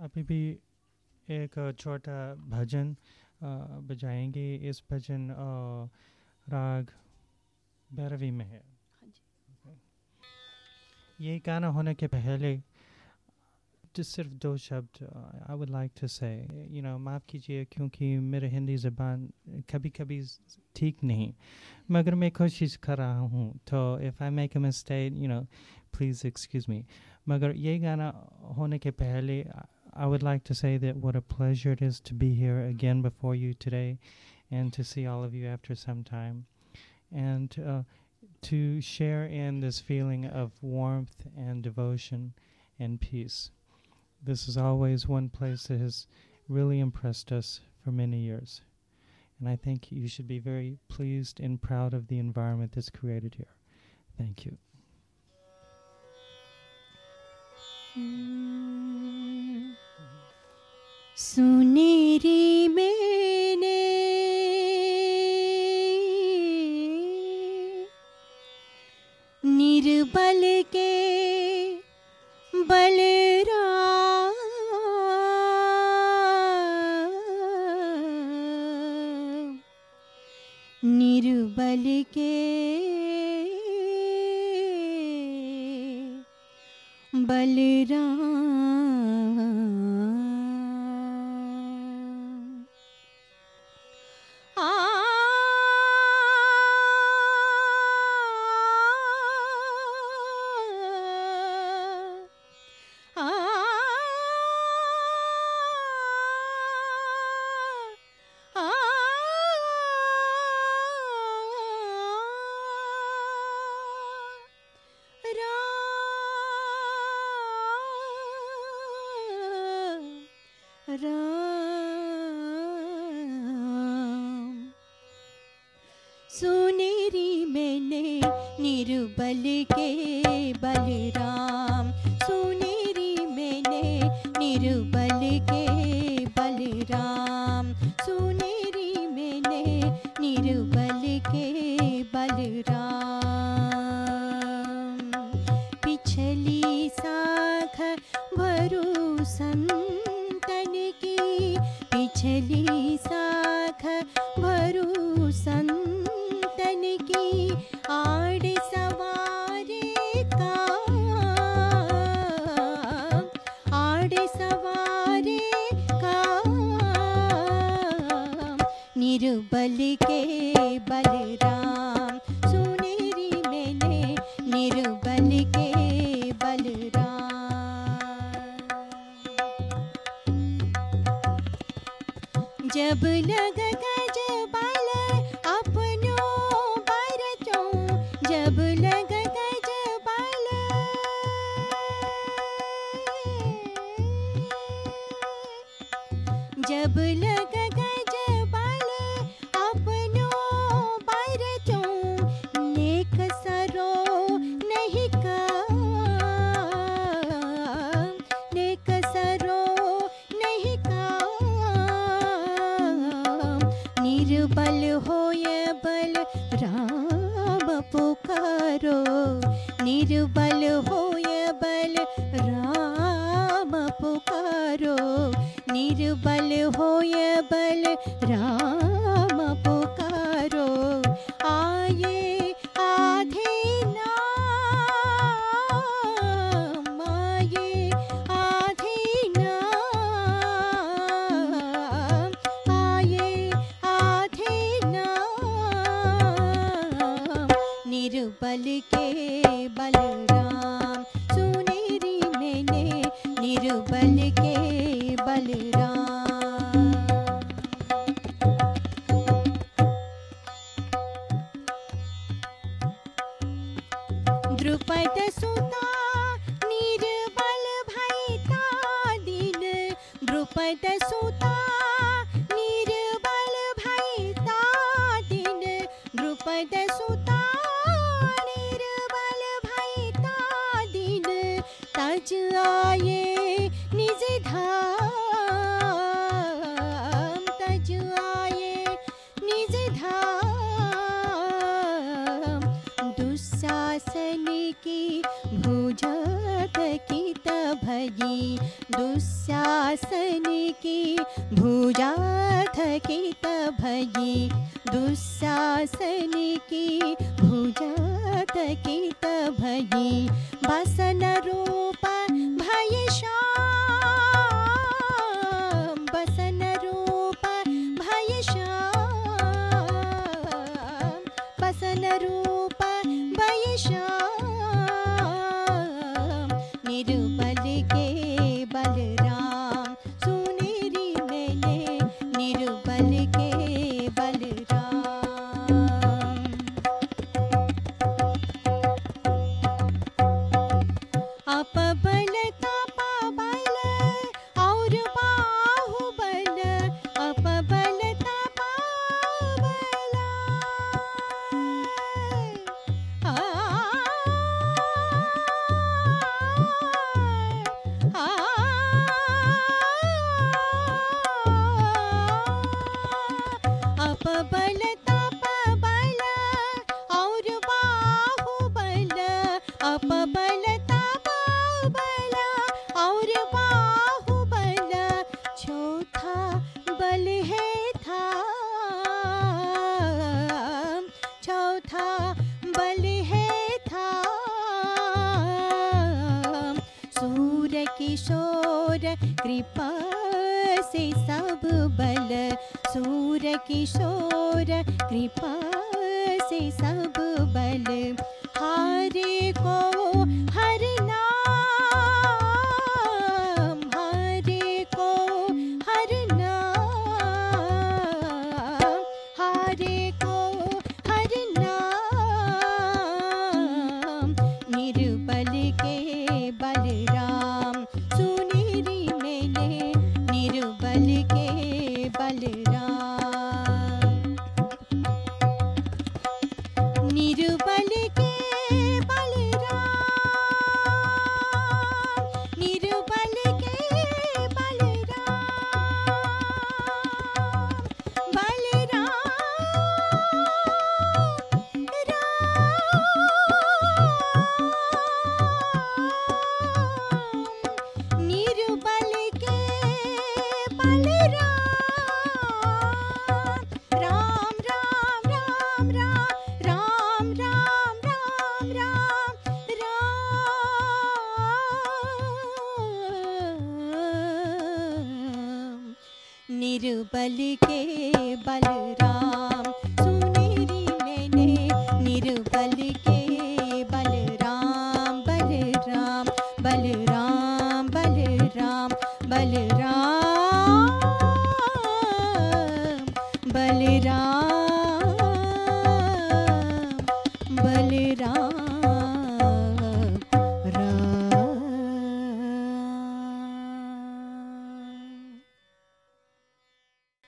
अभी भी एक छोटा भजन बजाएँगे। इस भजन राग भैरवी में है। हाँ ये गाना होने के पहले just सिर्फ़ दो शब्द I would like to say you know माफ़ कीजिए क्योंकि मेरे हिंदी ज़बान कभी कभी ठीक नहीं। मगर मैं कोशिश कर रहा हूँ। तो if I make a mistake you know please excuse me मगर ये गाना होने के पहले I would like to say that what a pleasure it is to be here again before you today and to see all of you after some time and uh, to share in this feeling of warmth and devotion and peace. This is always one place that has really impressed us for many years. And I think you should be very pleased and proud of the environment that's created here. Thank you. Suneri मैंने। निर्बल के बलरा निर्बल के बलराम। सुनेरी मैंने निर्बल के बलराम। सुनेरी मैंने निर्बल के बलराम। सुनेरी मैंने निर्बल के बलराम। पिछली साख भरू संतन की पिछली साख भरू संतन आड़ सवारे का। आड़ सवारे का। निर्बल के बलराम सुनेरी मैंने निर्बल के बलराम। जब लग पुकारो निर्बल होय बल राम पुकारो निर्बल होय बल राम निर्बल के बलराम। सुनेरी मैंने निर्बल के बलराम। द्रुपद सुता, निर्बल भैता दिन द्रुपद सुता, निर्बल भैता दिन द्रुपद सुता तजु आये निज धा तजु आये निज धा दुशासनी भुजकी त भयि दुश्यासनी भुजकी त भगि दुस्सनी भुजकी त भयि बसन do. कृपा से सब बल। सूर किशोर कृपा से सब बल। हरे को রে निर्बल के बलराम। सुनेरी बलरमी निर्बल के बलराम बलराम बलराम बलराम बलराम बलराम।